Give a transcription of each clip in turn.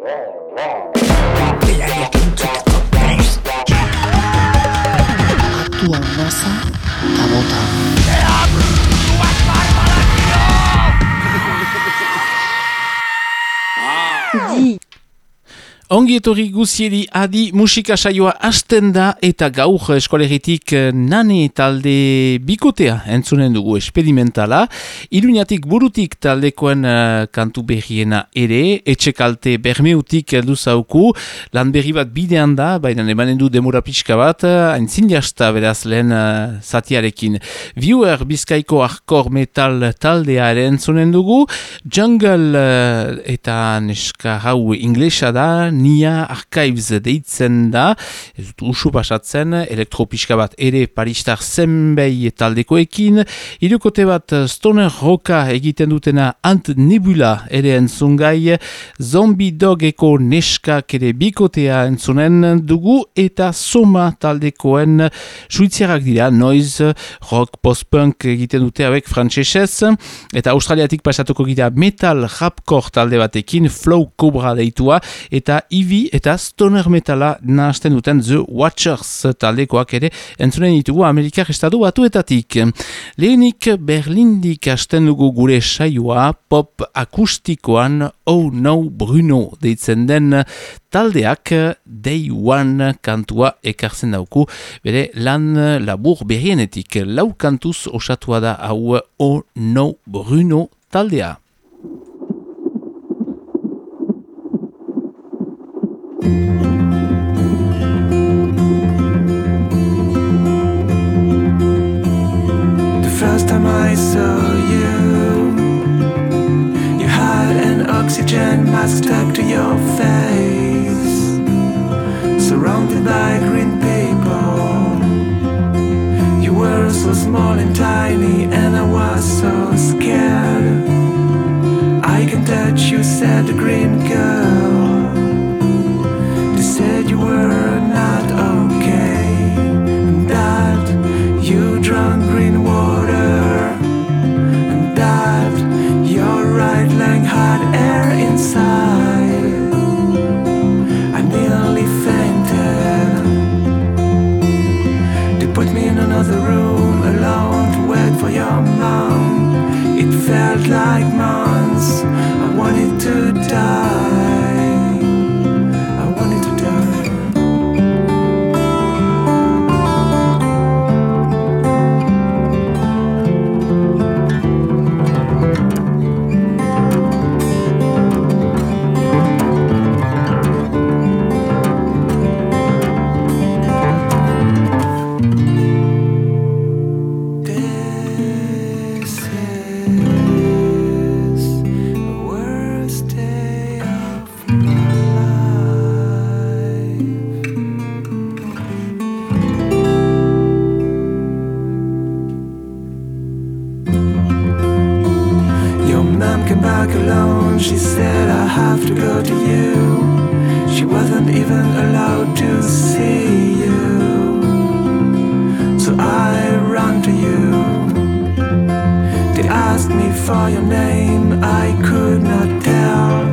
roar, roar. Ongi etorri guzieri adi musika saioa hasten da eta gaur eskolegitik eh, nane talde bikotea entzunen dugu esperimentala. Iruñatik burutik taldekoen uh, kantu berriena ere, etxe kalte bermeutik heldu zauku, lan berri bat bidean da, baina emanen du demora pixka bat, hain zindiasta beraz lehen uh, zatiarekin. Viewer bizkaiko arkor metal taldea ere entzunen dugu, jungle uh, eta neska hau inglesa da, Nia Archives deitzen da, ez dut usu pasatzen, elektropiska bat ere paristar zenbei taldekoekin, irukote bat Stoner Roka egiten dutena Ant Nebula ere entzungai, Zombie Dogeko neskak ere bikotea entzunen dugu, eta Soma taldekoen suiziarak dira, noise, rock, post-punk egiten dute hauek frantsesez, eta australiatik pasatuko gira metal rapcore talde batekin, Flow Cobra deitua, eta Ivi eta Stoner Metala nahazten duten The Watchers taldekoak ere entzunen ditugu Amerikar Estatu batuetatik. Lehenik Berlindik hasten dugu gure saioa pop akustikoan Oh No Bruno deitzen den taldeak Day One kantua ekartzen dauku bere lan labur berrienetik lau kantuz osatua da hau Oh No Bruno taldea. The asked me for your name. I could not tell.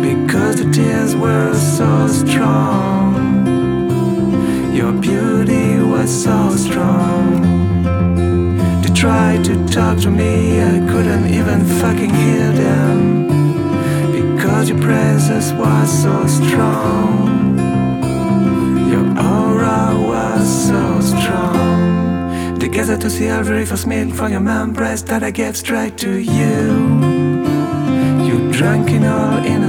Because the tears were so strong. Your beauty was so strong. They tried to talk to me, I couldn't even fucking hear them. Because your presence was so strong. Your aura was so strong. Gathered to see every very first meal from your breast that I gave straight to you. You drank it all in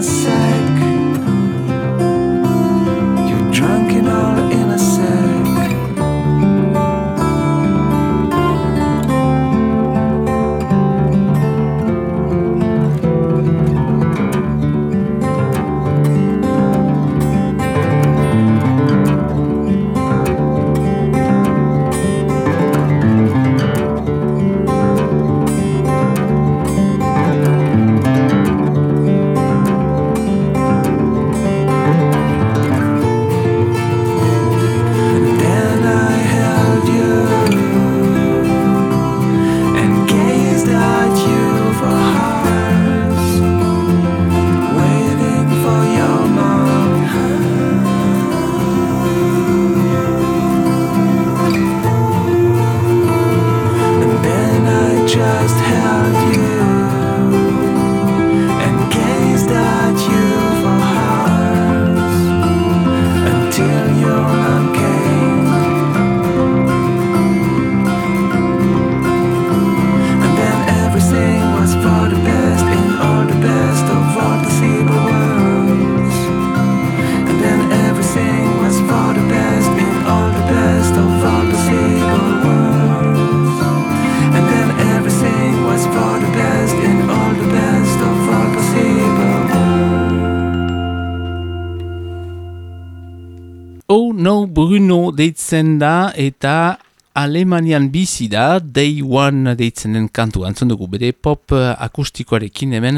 Bruno deitzen da eta Alemanian bizi da, Day One deitzen den kantu antzun dugu, bere pop akustikoarekin hemen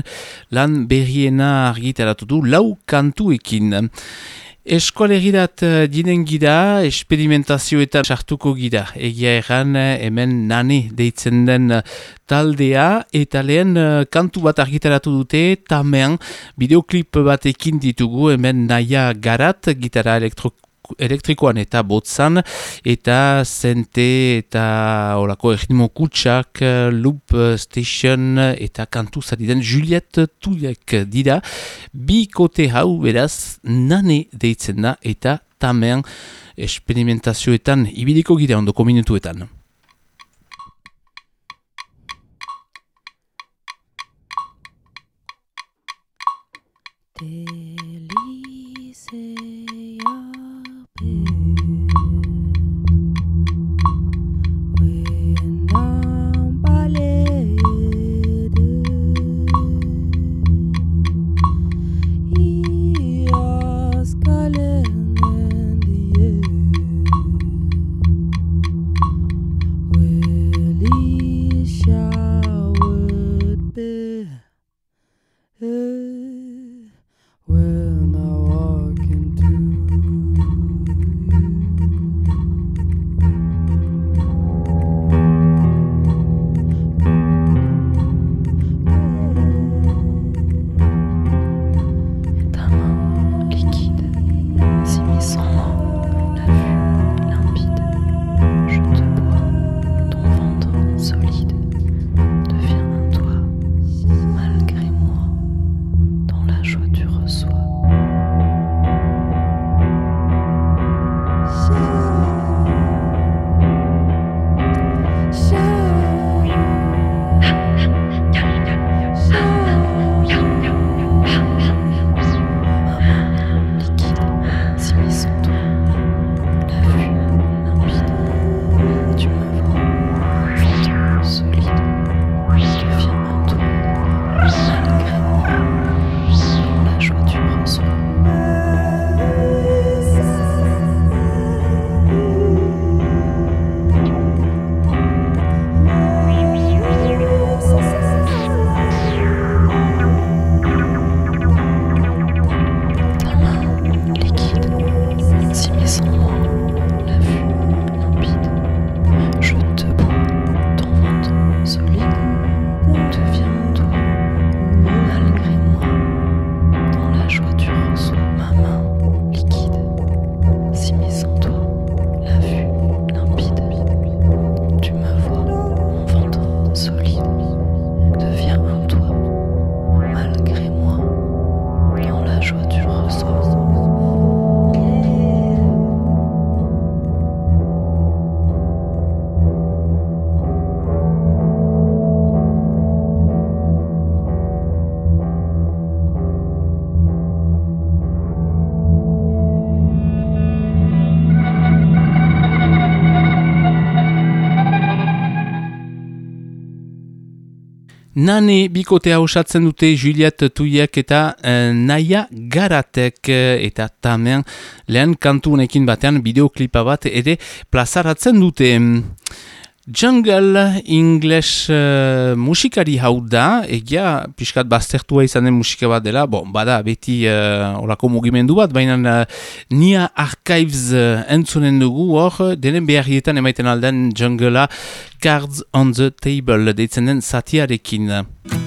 lan berriena argitaratu du lau kantuekin. Eskolegirat dinen gira, esperimentazioetan sartuko gira. Egia erran hemen nane deitzen den taldea eta lehen kantu bat argitaratu dute, tamean bideoklip batekin ditugu hemen naia garat, gitara elektroko elektrikoan eta botzan eta zente eta orako erritmo kutsak loop station eta kantu den Juliet Tuiek dira bi kote hau beraz nane deitzen da eta tamen experimentazioetan ibiliko gira ondoko minutuetan. Nane bikotea osatzen dute Juliet Tuiek eta e, Naia Garatek eh, eta tamen lehen kantunekin batean bideoklipa bat ere plazaratzen dute. Jungle English uh, musikari hau da, egia pixkat baztertua izan den musika bat dela, bon, bada beti uh, orako mugimendu bat, baina uh, Nia Archives uh, entzunen dugu hor, denen beharrietan emaiten alden Junglea Cards on the Table deitzen den satiarekin.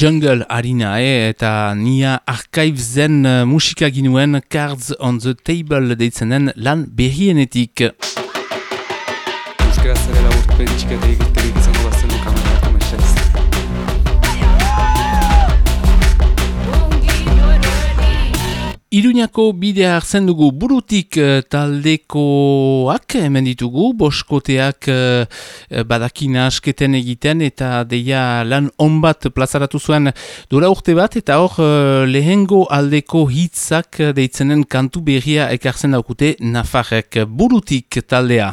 Jungle Arena e, eta Nia Archivesen eh, musika ginuen Cards on the Table deitzen den lan berrienetik. Euskara zarela urtpen txikatea egiterik izango Iruñako bidea hartzen dugu burutik eh, taldekoak hemen ditugu, boskoteak eh, eh, badakina asketen egiten eta deia lan onbat plazaratu zuen dura urte bat eta hor lehengo aldeko hitzak deitzenen kantu berria ekartzen daukute nafarek burutik taldea.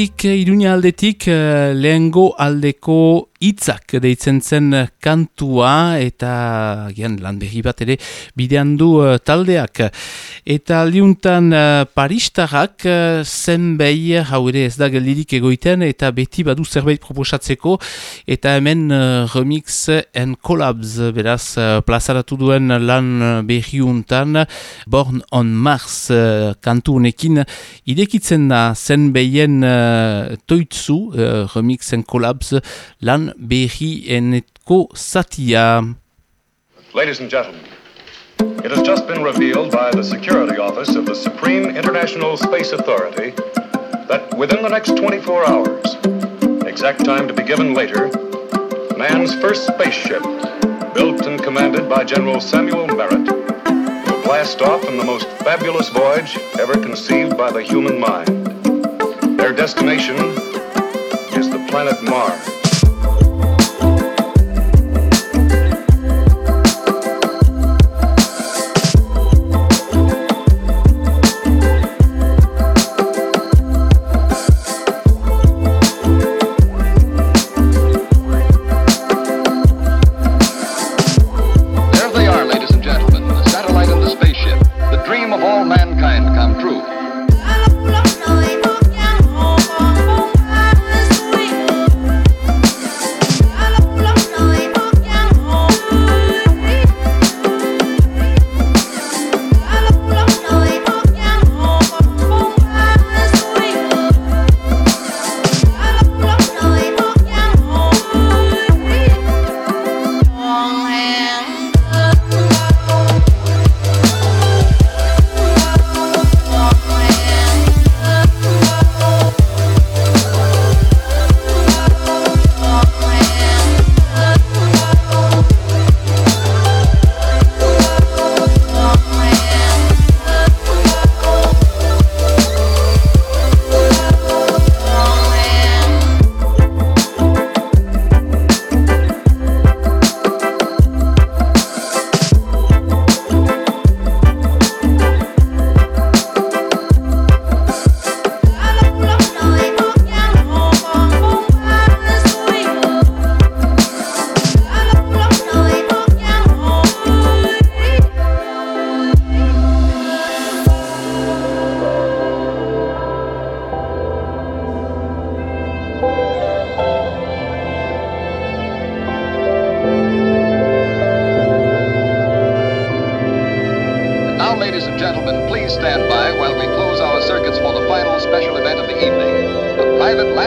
die Iruña aldetik, eh, lehengo aldeko hitzak deitzen zen kantua eta gian lan berri bat ere bidean du eh, taldeak. Eta liuntan paristarrak zenbei hau ere ez da geldirik egoiten eta beti badu zerbait proposatzeko eta hemen remix and collabs beraz plazaratu duen lan berri untan Born on Mars kantu unekin idekitzen da zenbeien uh, toitzu uh, remix and collabs lan berri enetko satia. Ladies and gentlemen, it has just been revealed by the Security Office of the Supreme International Space Authority that within the next 24 hours, exact time to be given later, man's first spaceship, built and commanded by General Samuel Merritt, will blast off in the most fabulous voyage ever conceived by the human mind. Their destination is the planet Mars.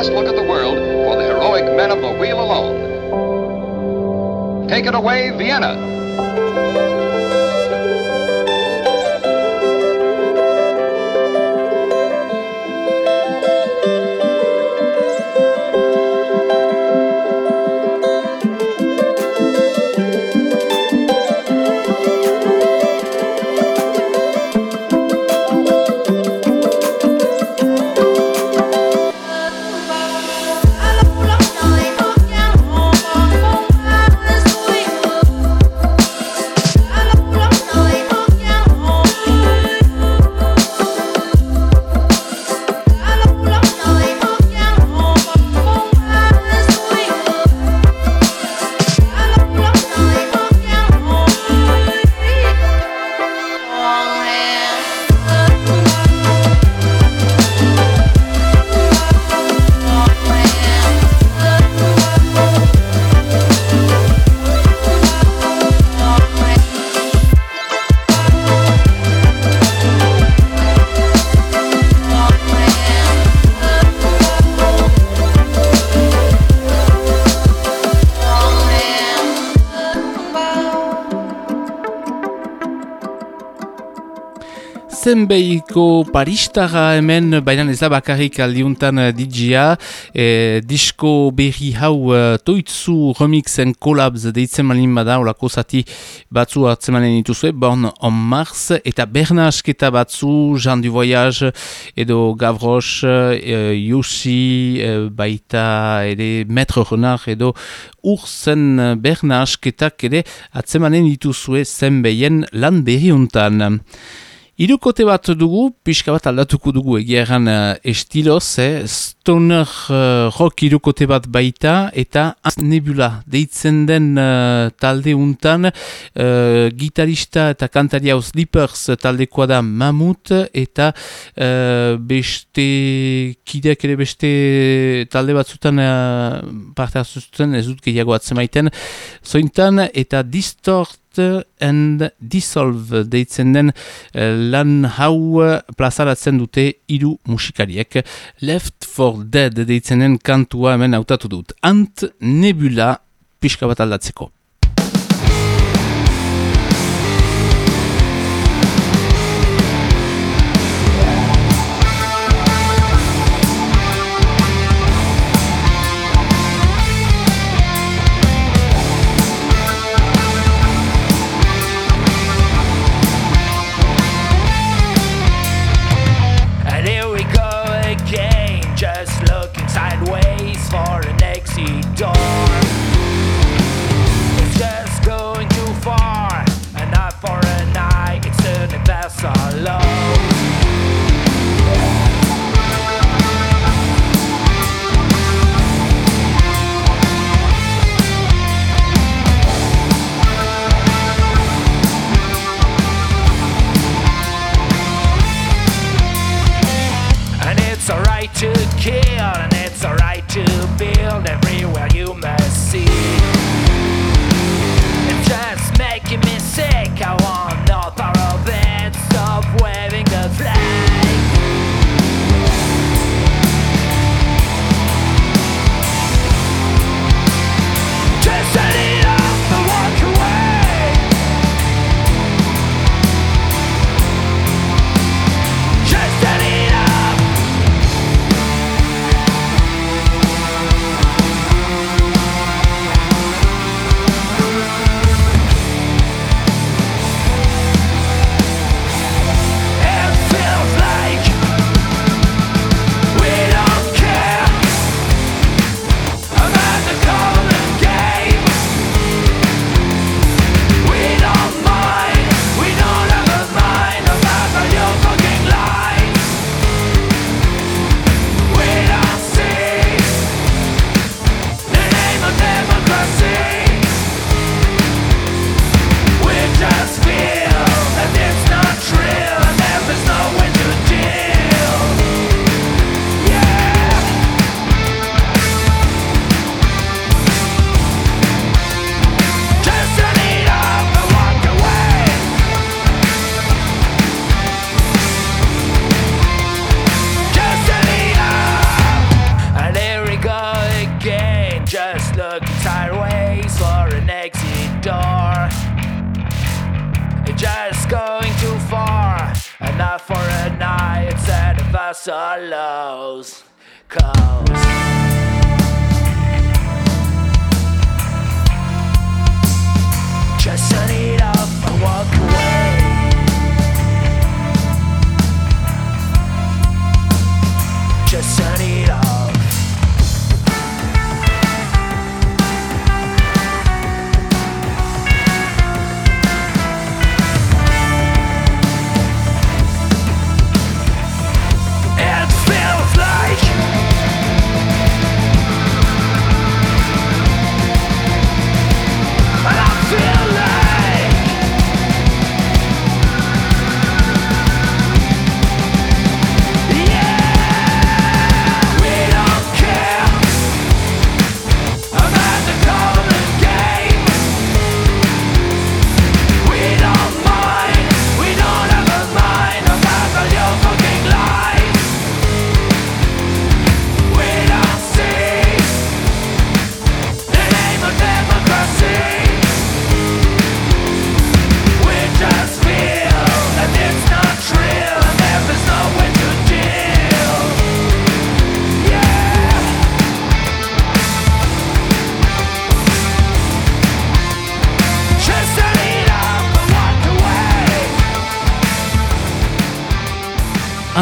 Last look at the world for the heroic men of the wheel alone. Take it away, Vienna. Zenbeiko paristara hemen, baina ez da bakarrik aldiuntan uh, DJa, e, disko berri hau uh, toitzu remixen collabs deitzen malin bada, olako zati batzu hartzemanen dituzue, Born on Mars, eta berna asketa batzu, Jean du Voyage, edo Gavroche, uh, Yoshi, uh, baita ere Maître Renard, edo urzen berna asketak ere atzemanen dituzue zenbeien lan berri untan. Irukote bat dugu, pixka bat aldatuko dugu egia erran uh, estiloz, eh? stoner uh, rock irukote bat baita, eta nebula deitzen den uh, talde untan, uh, gitarista eta kantaria Slippers taldekoa da Mamut, eta uh, beste kideak ere beste talde batzutan uh, parte hartzuten, ez dut gehiago atzemaiten, zointan, eta distort and Dissolve deitzen den eh, lan hau plazaratzen dute hiru musikariek. Left for Dead deitzen den kantua hemen hautatu dut. Ant Nebula pixka bat aldatzeko. us our lows. Cause just sunny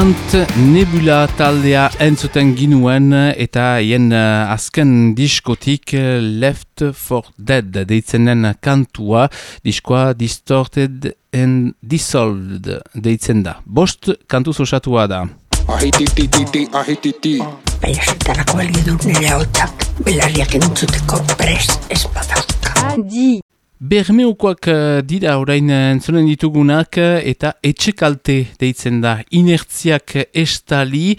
Ant Nebula taldea entzuten ginuen eta hien uh, azken diskotik uh, Left for Dead deitzen den kantua, diskoa Distorted and Dissolved deitzen da. Bost kantuz osatua da. Ahitititi, ahititi. Baina zertarako balio du nire hotzak belarriak entzuteko pres espadauka. Adi. Bermeukoak uh, dira orain uh, entzunen ditugunak uh, eta etxekalte deitzen da. Inertziak estali,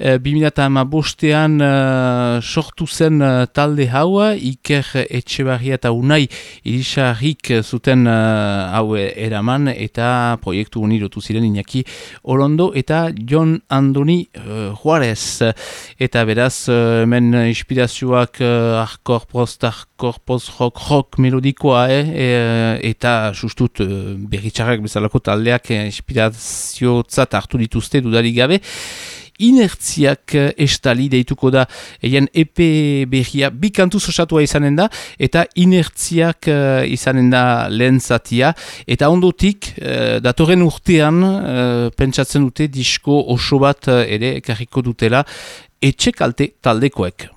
uh, 2008an uh, sortu zen talde haua, Iker Etxebarria eta Unai irisarrik zuten uh, hau eraman eta proiektu unirotu ziren Iñaki Olondo eta John Andoni uh, Juarez. Eta beraz, hemen inspirazioak uh, arkor post, arkor post, rock, rock melodikoa, eh? e, eta sustut e, berritxarrak bezalako taldeak inspiraziotzat hartu dituzte dudarik gabe. Inertziak e, estali deituko da eien EP berria bi kantuz osatua izanen da eta inertziak e, izanen da lehen zatia eta ondotik e, datorren urtean pentsatzen dute disko oso bat ere ekarriko dutela etxe kalte taldekoek.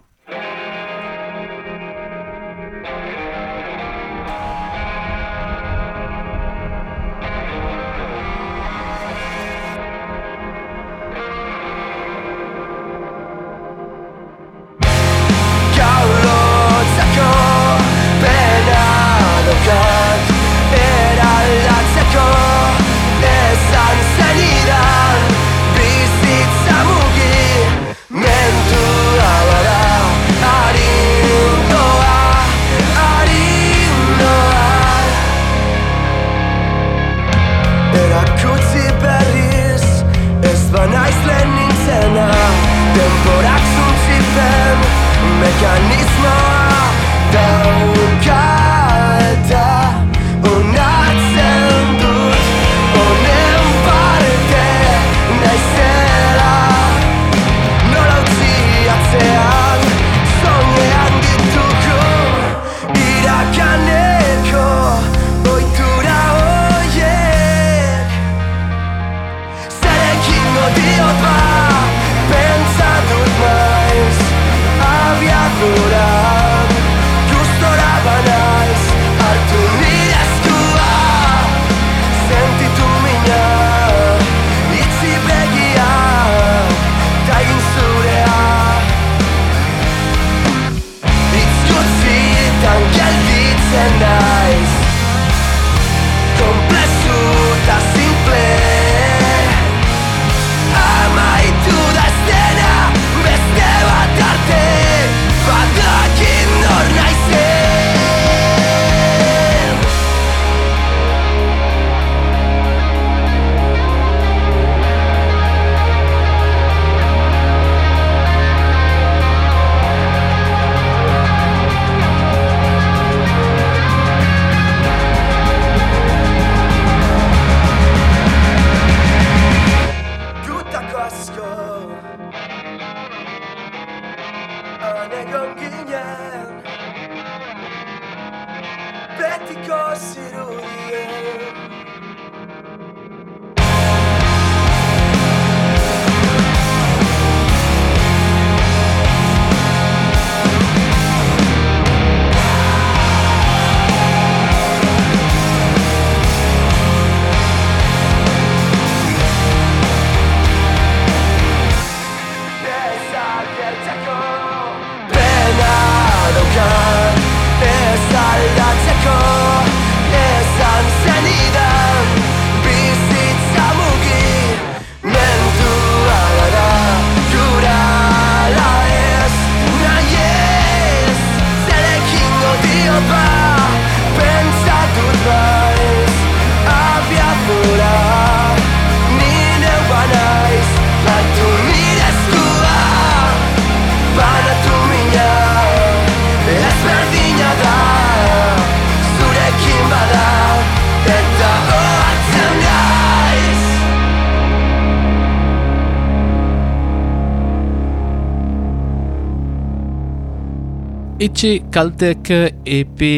Etxe kaltek epe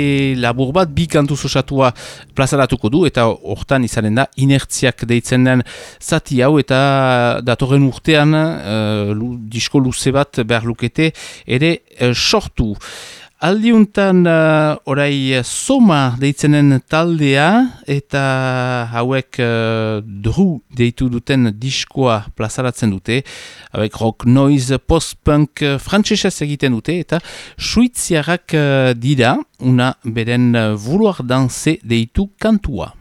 labur bat bi kantu osatua plazaratuko du eta hortan izanen da inertziak deitzen den zati hau eta datorren urtean uh, disko luze bat behar lukete ere uh, sortu. Aldiuntan uh, orai soma deitzenen taldea eta hauek uh, dru deitu duten diskoa plazaratzen dute. Hauek rock noise post-punk uh, frantzesez egiten dute eta suitziarrak uh, dira una beren uh, vouloir danse deitu kantua.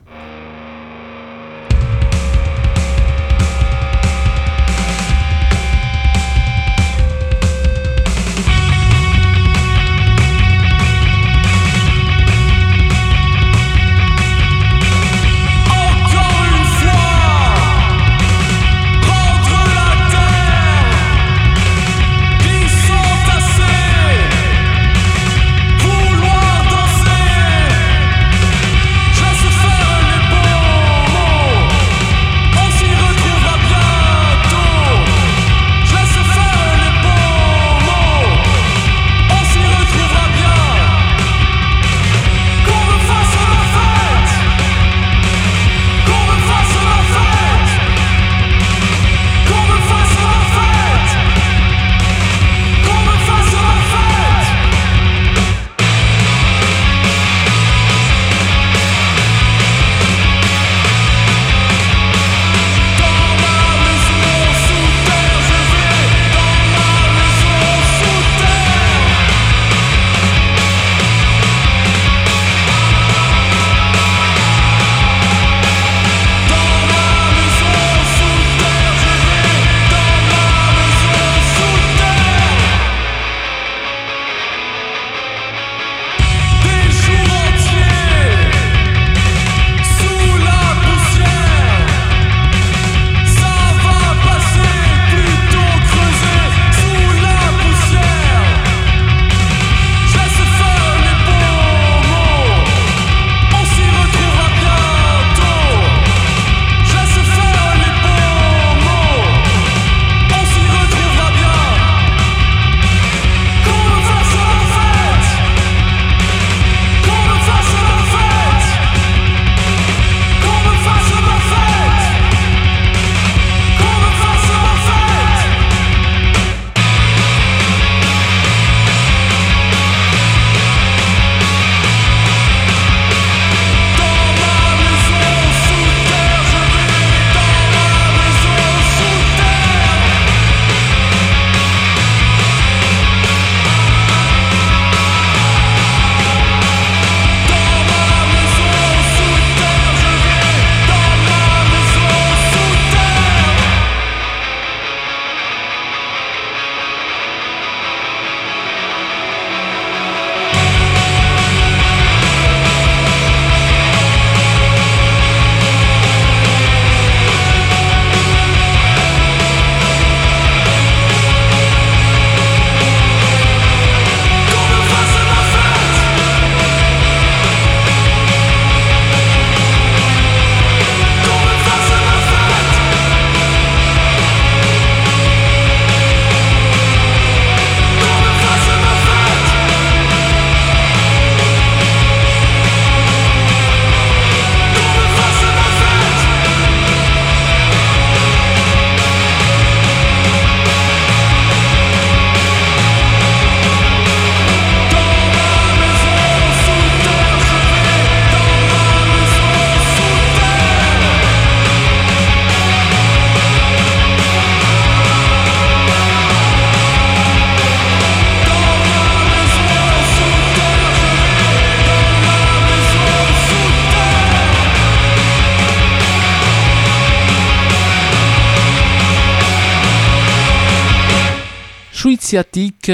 Suiziatik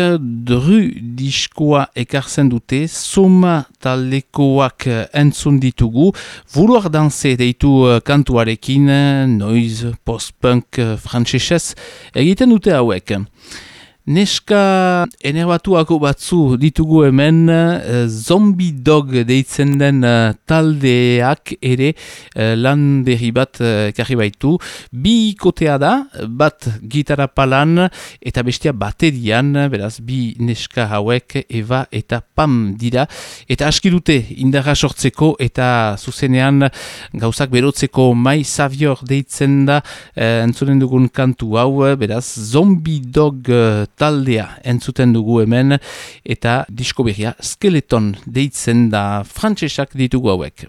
dru diskoa ekartzen dute, soma taldekoak entzun ditugu, vouloir danse deitu uh, kantuarekin, noise, post-punk, uh, frantzesez, egiten dute hauek. Neska enerbatuako batzu ditugu hemen uh, Zombie Dog deitzen den uh, taldeak ere uh, lan berri bat uh, karri baitu. Bi kotea da, bat gitara palan eta bestia baterian, beraz bi neska hauek eva eta pam dira. Eta aski dute indarra sortzeko eta zuzenean gauzak berotzeko mai savior deitzen da uh, entzunen dugun kantu hau, beraz Zombie Dog taldea entzuten dugu hemen eta disko berria skeleton deitzen da frantsesak ditugu hauek.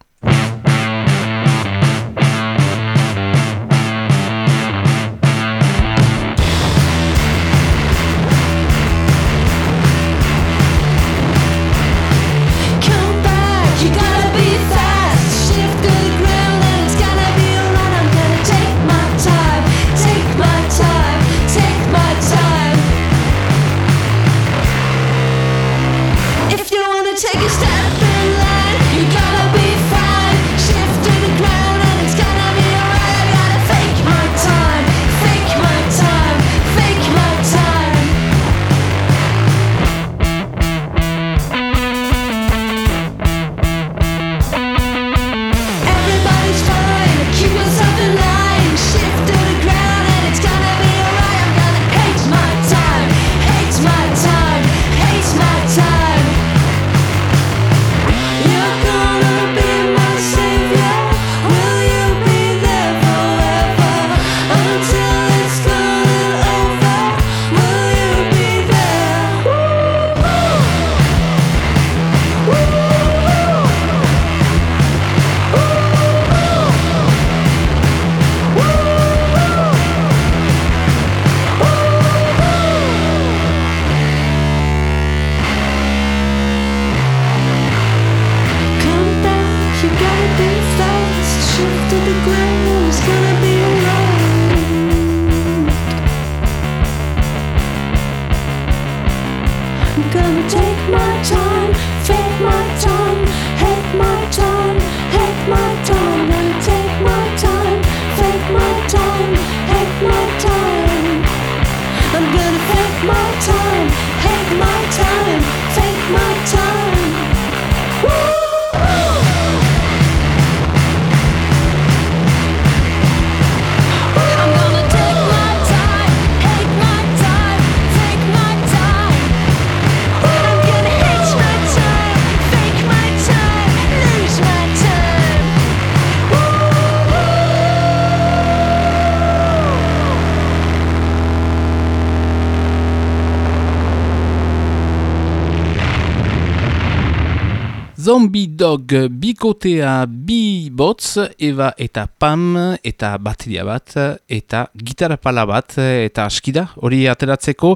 Dog bikotea bi botz, Eva eta Pam eta bateria bat eta gitarra pala bat eta askida hori ateratzeko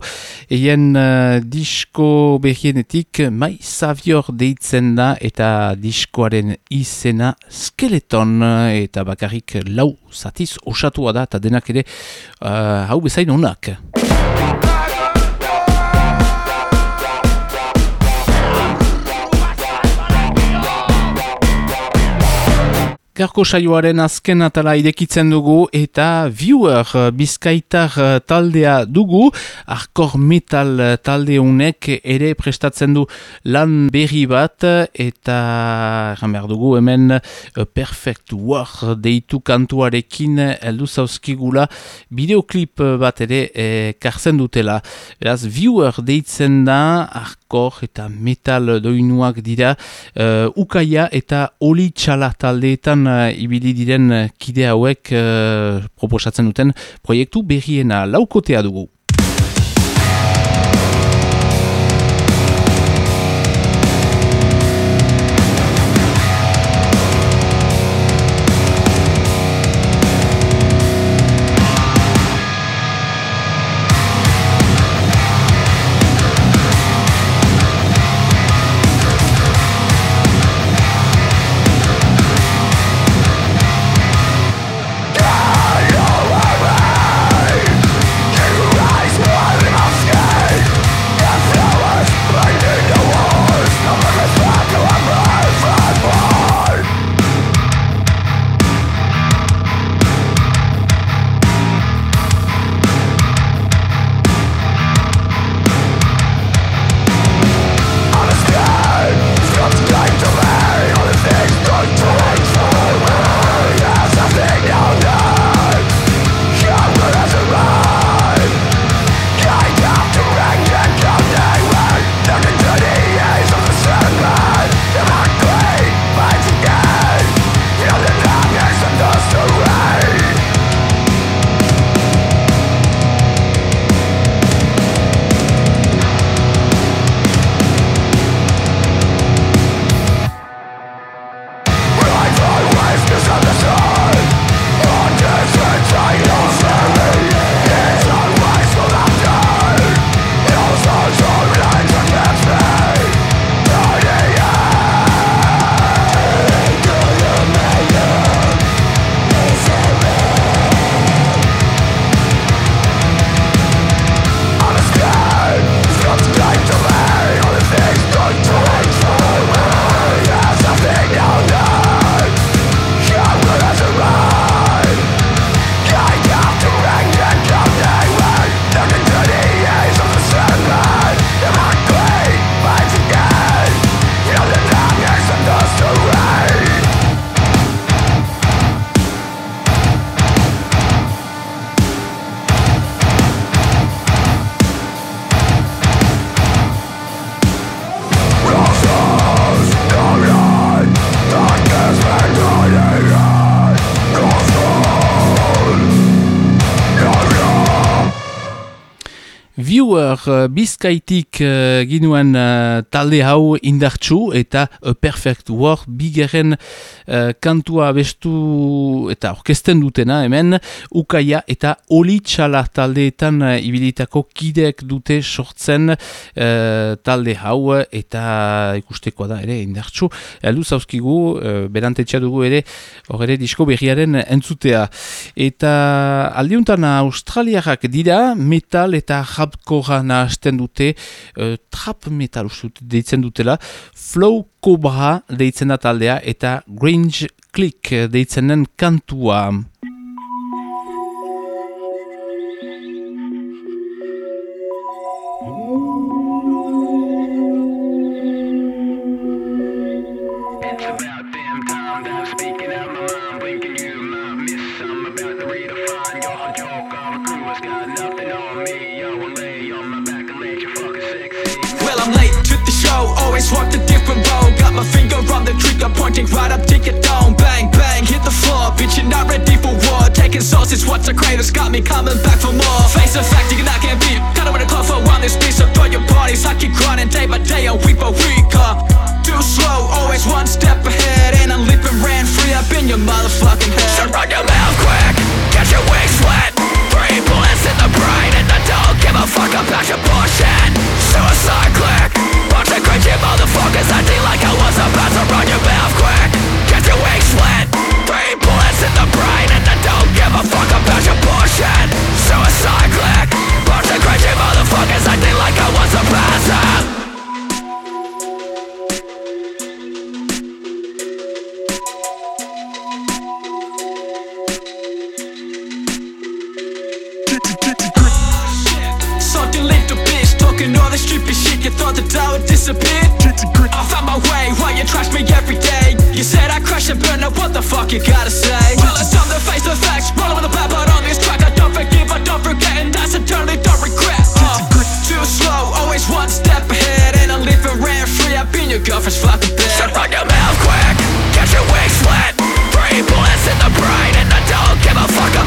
eien uh, disko behienetik mai savior deitzen da eta diskoaren izena skeleton eta bakarrik lau zatiz osatua da eta denak ere uh, hau bezain honak. Garko saioaren azken atala irekitzen dugu eta viewer eh, bizkaitar eh, taldea dugu, arkor metal eh, talde unek ere prestatzen du lan berri bat eta behar dugu hemen Perfect War deitu kantuarekin heldu zauzkigula bideoklip bat ere eh, kartzen dutela. Beraz, viewer deitzen da arkor eta metal doinuak dira uh, ukaia eta oli txala taldeetan uh, ibili diren uh, kide hauek uh, proposatzen duten proiektu berriena laukotea dugu. Viewer uh, bizkaitik uh, ginuen uh, talde hau indartsu eta A Perfect World bigeren uh, kantua bestu eta orkesten dutena hemen ukaia eta olitxala taldeetan uh, ibilitako kideek dute sortzen uh, talde hau eta ikustekoa da ere indartsu. Eldu zauzkigu, uh, berantetxa dugu ere hor ere disko berriaren entzutea. Eta aldiuntan australiarrak dira metal eta hardcore nahazten dute uh, trap metal ustut deitzen dutela flow cobra deitzen da taldea eta grange click deitzenen kantua trigger, right up, take it down. Bang, bang, hit the floor, bitch, you're not ready for war. Taking sources, what's a craters, got me coming back for more. Face the fact, you not can beat. Kinda wanna call for one, this piece of throw your parties. I keep grinding day by day, and week by week. Uh, too slow, always one step ahead. And I'm living rent free up in your motherfucking head. So run your mouth quick, get your wings wet. Three bullets in the brain, and I don't give a fuck about your bullshit. Suicide click, crazy motherfuckers acting like I was about to run your mouth quick. Get your wings split, three bullets in the brain, and I don't give a fuck about your bullshit. Suicide click, bunch of crazy motherfuckers acting like I was about to. This stupid shit. You thought that I would disappear. I found my way while you trash me every day. You said I crash and burn. Now what the fuck you gotta say? Well, it's time to face the facts. Rolling with the bad but on this track. I don't forgive, I don't forget, and that's eternally don't regret. Uh, too slow, always one step ahead, and I'm living rent free. I've been your girlfriend's fucking bed. So run your mouth quick, get your wings split. Three bullets in the brain, and I don't give a fuck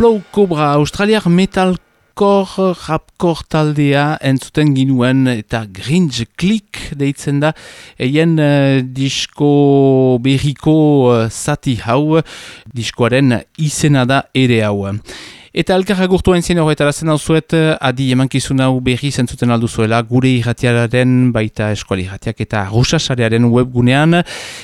Flow Cobra australiar metalcore rapcore taldea entzuten ginuen eta Gringe Click deitzen da eien uh, disko berriko uh, zati hau diskoaren izena da ere hau. Eta elkarra gurtu entzien horretarazten hau zuet, adi emankizun hau berri zentzuten aldu zuela, gure irratiaren baita eskuali irratiak eta rusasarearen webgunean,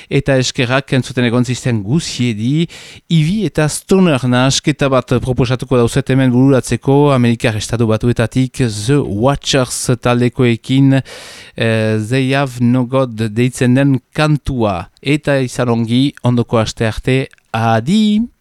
eta eskerrak entzuten egon zisten guziedi, ibi eta stoner nahasketa bat proposatuko dauzet hemen bururatzeko, Amerikar Estatu batuetatik The Watchers taldekoekin, eh, They Have No God deitzen den kantua, eta izan ongi ondoko aste arte, adi!